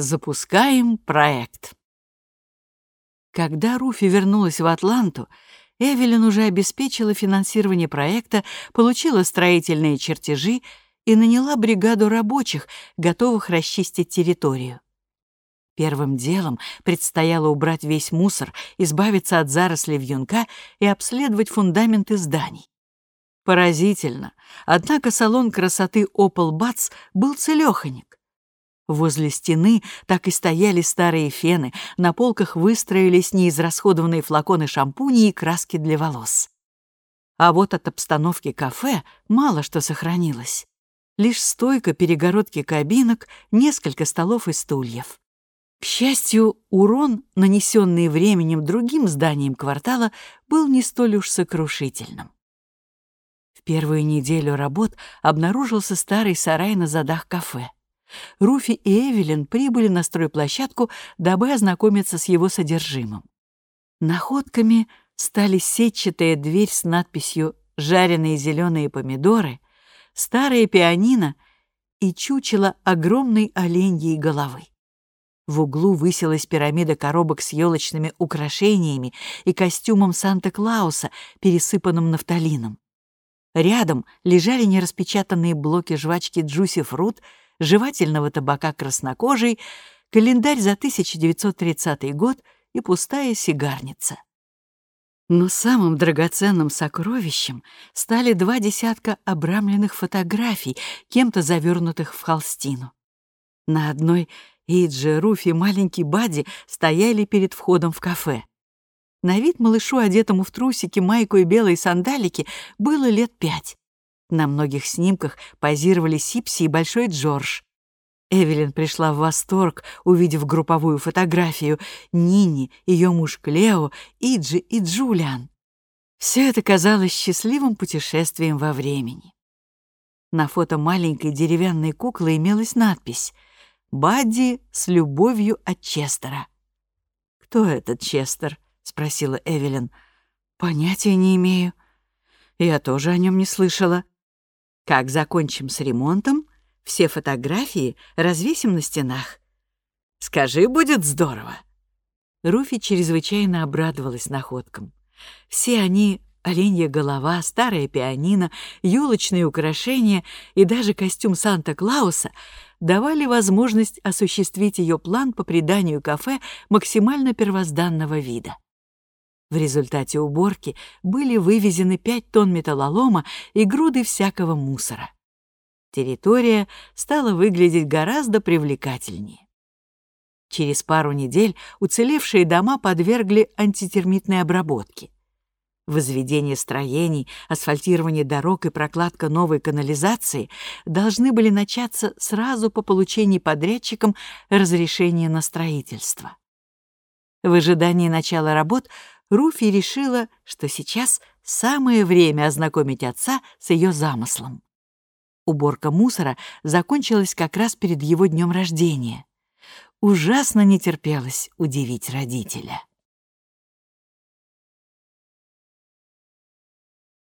Запускаем проект. Когда Руфи вернулась в Атланту, Эвелин уже обеспечила финансирование проекта, получила строительные чертежи и наняла бригаду рабочих, готовых расчистить территорию. Первым делом предстояло убрать весь мусор, избавиться от зарослей вьюнка и обследовать фундаменты зданий. Поразительно, однако салон красоты Opel Bats был целёхонек. Возле стены так и стояли старые фены, на полках выстроились неизрасходованные флаконы шампуней и краски для волос. А вот от обстановки кафе мало что сохранилось. Лишь стойка перегородки кабинок, несколько столов и стульев. К счастью, урон, нанесенный временем другим зданиям квартала, был не столь уж сокрушительным. В первую неделю работ обнаружился старый сарай на задах кафе. Руфи и Эвелин прибыли на стройплощадку, дабы ознакомиться с его содержимым. Находками стали сетчатая дверь с надписью «Жареные зеленые помидоры», старое пианино и чучело огромной оленьей головы. В углу высилась пирамида коробок с елочными украшениями и костюмом Санта-Клауса, пересыпанным нафталином. Рядом лежали нераспечатанные блоки жвачки Джуси Фрут, жевательного табака краснокожий, календарь за 1930 год и пустая сигарница. Но самым драгоценным сокровищем стали два десятка обрамленных фотографий, кем-то завернутых в холстину. На одной Иджи, Руфи маленький Бадди стояли перед входом в кафе. На вид малышу, одетому в трусики, майку и белые сандалики, было лет пять. На многих снимках позировали Сипси и Большой Джордж. Эвелин пришла в восторг, увидев групповую фотографию Нини, ее муж Клео, Иджи и Джулиан. Все это казалось счастливым путешествием во времени. На фото маленькой деревянной куклы имелась надпись — Бадди с любовью от Честера. «Кто этот Честер?» — спросила Эвелин. «Понятия не имею. Я тоже о нем не слышала. Как закончим с ремонтом, все фотографии развесим на стенах. Скажи, будет здорово». Руфи чрезвычайно обрадовалась находкам. Все они оленья голова, старое пианино, елочные украшения и даже костюм Санта-Клауса давали возможность осуществить ее план по приданию кафе максимально первозданного вида. В результате уборки были вывезены 5 тонн металлолома и груды всякого мусора. Территория стала выглядеть гораздо привлекательнее. Через пару недель уцелевшие дома подвергли антитермитной обработке. Возведение строений, асфальтирование дорог и прокладка новой канализации должны были начаться сразу по получении подрядчиком разрешения на строительство. В ожидании начала работ Руфи решила, что сейчас самое время ознакомить отца с ее замыслом. Уборка мусора закончилась как раз перед его днем рождения. Ужасно не терпелось удивить родителя.